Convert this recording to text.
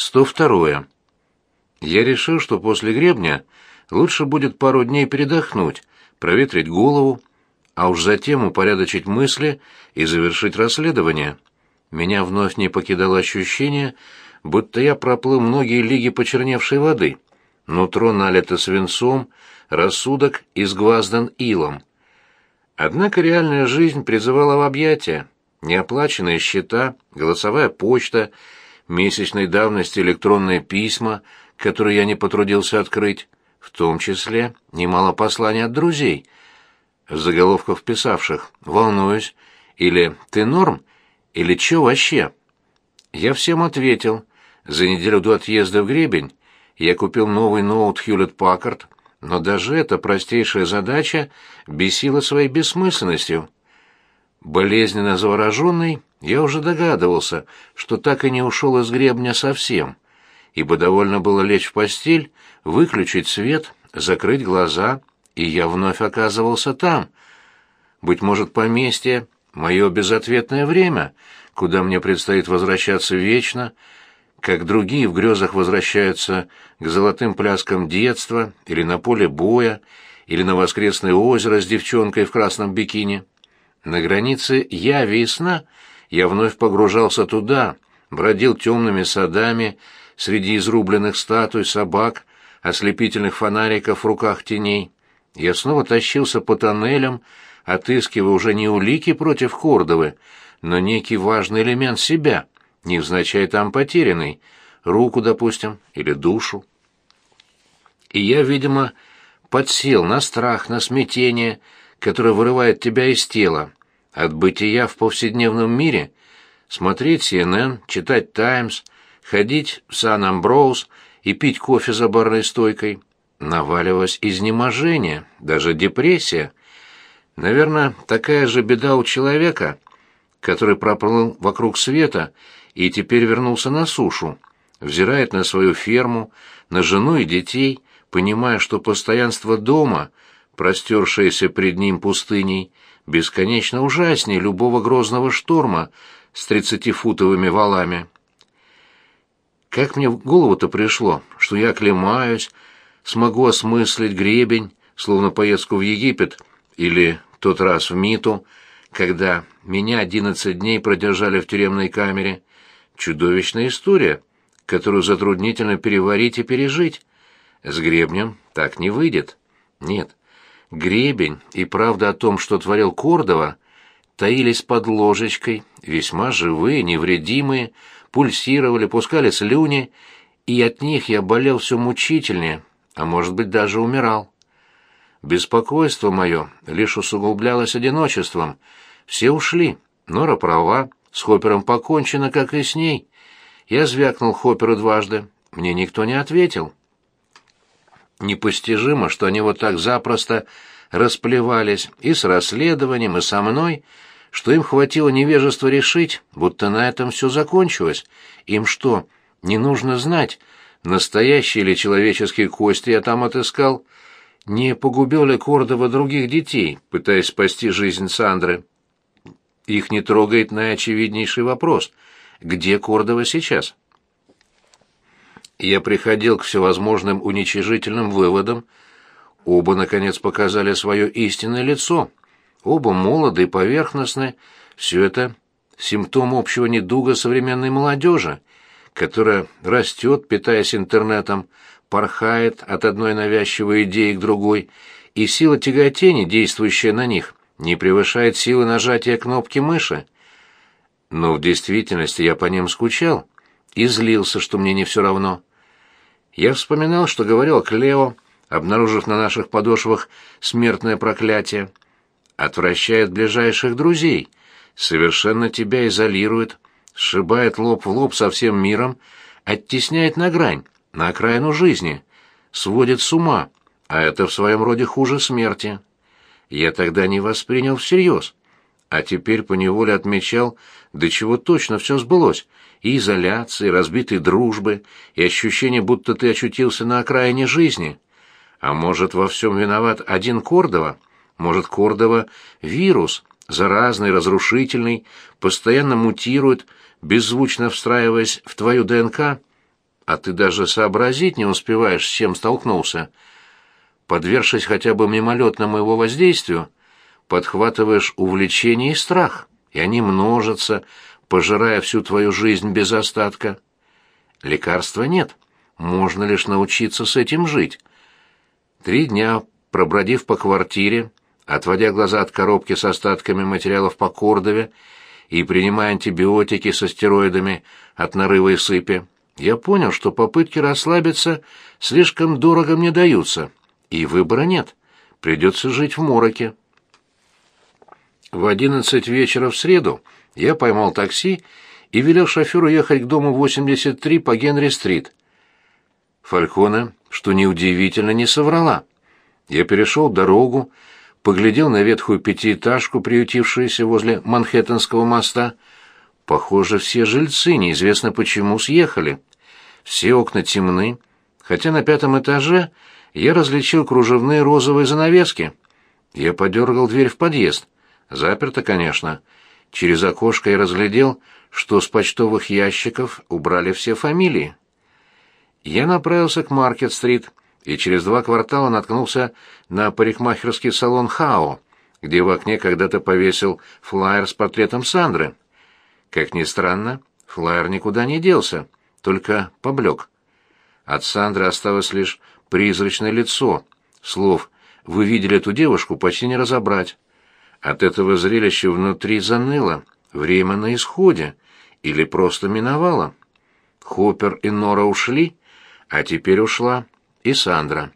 102. Я решил, что после гребня лучше будет пару дней передохнуть, проветрить голову, а уж затем упорядочить мысли и завершить расследование. Меня вновь не покидало ощущение, будто я проплыл многие лиги почерневшей воды. Нутро налито свинцом, рассудок изгваздан илом. Однако реальная жизнь призывала в объятия. Неоплаченные счета, голосовая почта, месячной давности электронные письма, которые я не потрудился открыть, в том числе немало посланий от друзей, заголовков писавших «Волнуюсь» или «Ты норм?» или «Чё вообще?» Я всем ответил. За неделю до отъезда в Гребень я купил новый ноут Хьюлетт Паккард, но даже эта простейшая задача бесила своей бессмысленностью. Болезненно завороженный, я уже догадывался, что так и не ушел из гребня совсем, ибо довольно было лечь в постель, выключить свет, закрыть глаза, и я вновь оказывался там. Быть может, поместье — мое безответное время, куда мне предстоит возвращаться вечно, как другие в грезах возвращаются к золотым пляскам детства или на поле боя, или на воскресное озеро с девчонкой в красном бикини. На границе яви и сна я вновь погружался туда, бродил темными садами среди изрубленных статуй, собак, ослепительных фонариков в руках теней. Я снова тащился по тоннелям, отыскивая уже не улики против Кордовы, но некий важный элемент себя, невзначай там потерянный, руку, допустим, или душу. И я, видимо, подсел на страх, на смятение, которое вырывает тебя из тела, от бытия в повседневном мире, смотреть CNN, читать «Таймс», ходить в Сан-Амброуз и пить кофе за барной стойкой. Наваливалось изнеможение, даже депрессия. Наверное, такая же беда у человека, который проплыл вокруг света и теперь вернулся на сушу, взирает на свою ферму, на жену и детей, понимая, что постоянство дома, простершееся пред ним пустыней, бесконечно ужаснее любого грозного шторма с тридцатифутовыми валами. Как мне в голову-то пришло, что я оклемаюсь, смогу осмыслить гребень, словно поездку в Египет или тот раз в Миту, когда меня одиннадцать дней продержали в тюремной камере. Чудовищная история, которую затруднительно переварить и пережить. С гребнем так не выйдет. Нет, гребень и правда о том, что творил Кордова, таились под ложечкой, весьма живые, невредимые, пульсировали, пускали слюни, и от них я болел все мучительнее, а может быть даже умирал. Беспокойство мое лишь усугублялось одиночеством. Все ушли, Нора права, с Хоппером покончено, как и с ней. Я звякнул Хопперу дважды, мне никто не ответил. Непостижимо, что они вот так запросто расплевались и с расследованием, и со мной, что им хватило невежества решить, будто на этом все закончилось. Им что, не нужно знать, настоящие ли человеческие кости я там отыскал, не погубил ли Кордова других детей, пытаясь спасти жизнь Сандры? Их не трогает наиочевиднейший вопрос — где Кордова сейчас? Я приходил к всевозможным уничижительным выводам. Оба, наконец, показали свое истинное лицо. Оба молоды и поверхностны. Все это симптом общего недуга современной молодежи, которая растет, питаясь интернетом, порхает от одной навязчивой идеи к другой, и сила тяготения, действующая на них, не превышает силы нажатия кнопки мыши. Но в действительности я по ним скучал и злился, что мне не все равно. Я вспоминал, что говорил Клео, обнаружив на наших подошвах смертное проклятие. Отвращает ближайших друзей, совершенно тебя изолирует, сшибает лоб в лоб со всем миром, оттесняет на грань, на окраину жизни, сводит с ума, а это в своем роде хуже смерти. Я тогда не воспринял всерьез, а теперь поневоле отмечал, до чего точно все сбылось, и изоляции, разбитой дружбы, и ощущение, будто ты очутился на окраине жизни. А может, во всем виноват один Кордова? Может, Кордова — вирус, заразный, разрушительный, постоянно мутирует, беззвучно встраиваясь в твою ДНК? а ты даже сообразить не успеваешь, с чем столкнулся. Подвергшись хотя бы мимолетному его воздействию, подхватываешь увлечение и страх, и они множатся, пожирая всю твою жизнь без остатка. Лекарства нет, можно лишь научиться с этим жить. Три дня, пробродив по квартире, отводя глаза от коробки с остатками материалов по Кордове и принимая антибиотики со стероидами от нарыва и сыпи, я понял, что попытки расслабиться слишком дорого мне даются, и выбора нет. Придется жить в мороке. В одиннадцать вечера в среду я поймал такси и велел шоферу ехать к дому 83 по Генри-стрит. Фалькона, что неудивительно, не соврала. Я перешел дорогу, поглядел на ветхую пятиэтажку, приютившуюся возле Манхэттенского моста. Похоже, все жильцы, неизвестно почему, съехали. Все окна темны, хотя на пятом этаже я различил кружевные розовые занавески. Я подергал дверь в подъезд. Заперто, конечно. Через окошко я разглядел, что с почтовых ящиков убрали все фамилии. Я направился к Маркет-стрит и через два квартала наткнулся на парикмахерский салон «Хао», где в окне когда-то повесил флаер с портретом Сандры. Как ни странно, флаер никуда не делся, только поблек. От Сандры осталось лишь призрачное лицо. Слов «Вы видели эту девушку» почти не разобрать. От этого зрелища внутри заныло. Время на исходе. Или просто миновало. Хоппер и Нора ушли, а теперь ушла и Сандра.